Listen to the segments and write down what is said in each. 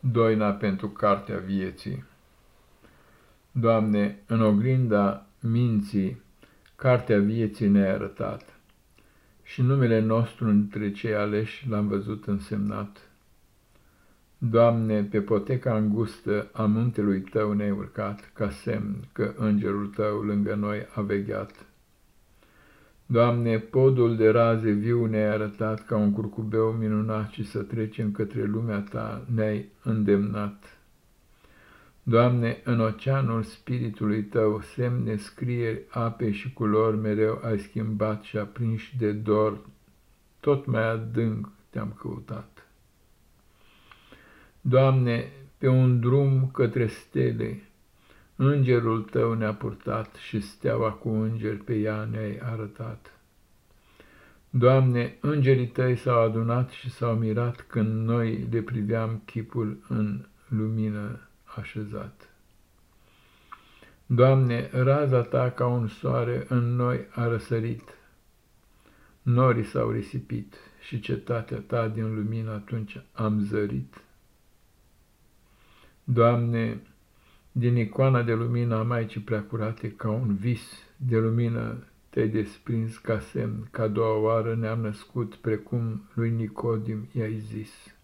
Doina pentru cartea vieții Doamne, în oglinda minții, cartea vieții ne-ai arătat și numele nostru între cei aleși l-am văzut însemnat. Doamne, pe poteca îngustă a muntelui Tău ne-ai urcat, ca semn că Îngerul Tău lângă noi a vegheat. Doamne, podul de raze viu ne-ai arătat ca un curcubeu minunat și să trecem către lumea Ta ne-ai îndemnat. Doamne, în oceanul spiritului Tău, semne, scrieri, ape și culori mereu ai schimbat și aprinși de dor, tot mai adânc te-am căutat. Doamne, pe un drum către stele, Îngerul tău ne-a purtat și steaua cu îngeri pe ea ne-ai arătat. Doamne, îngerii tăi s-au adunat și s-au mirat când noi le priveam chipul în lumină așezat. Doamne, raza ta ca un soare în noi a răsărit, norii s-au risipit și cetatea ta din lumină atunci am zărit. Doamne, din icoana de lumină a Maicii Preacurate, ca un vis de lumină te-ai desprins ca semn, ca doua oară ne-am născut, precum lui Nicodim i-ai zis.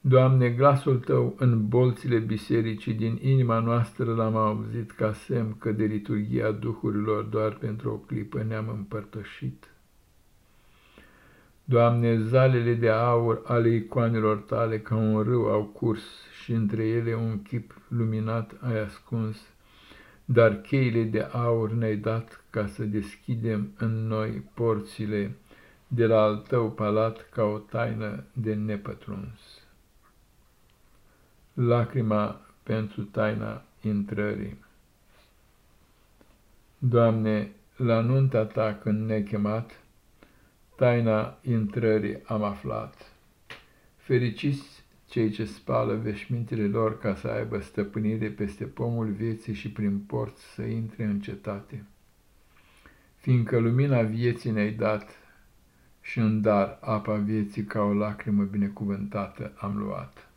Doamne, glasul Tău în bolțile bisericii din inima noastră l-am auzit ca semn că de liturgia Duhurilor doar pentru o clipă ne-am împărtășit. Doamne, zalele de aur ale icoanelor tale ca un râu au curs și între ele un chip luminat ai ascuns, dar cheile de aur ne-ai dat ca să deschidem în noi porțile de la al tău palat ca o taină de nepătruns. Lacrima pentru taina intrării Doamne, la nunta ta când ne-ai chemat, Taina intrării am aflat. Fericiți cei ce spală veșmintele lor ca să aibă stăpânire peste pomul vieții și prin porți să intre în cetate. Fiindcă lumina vieții ne-ai dat și în dar apa vieții ca o lacrimă binecuvântată am luat.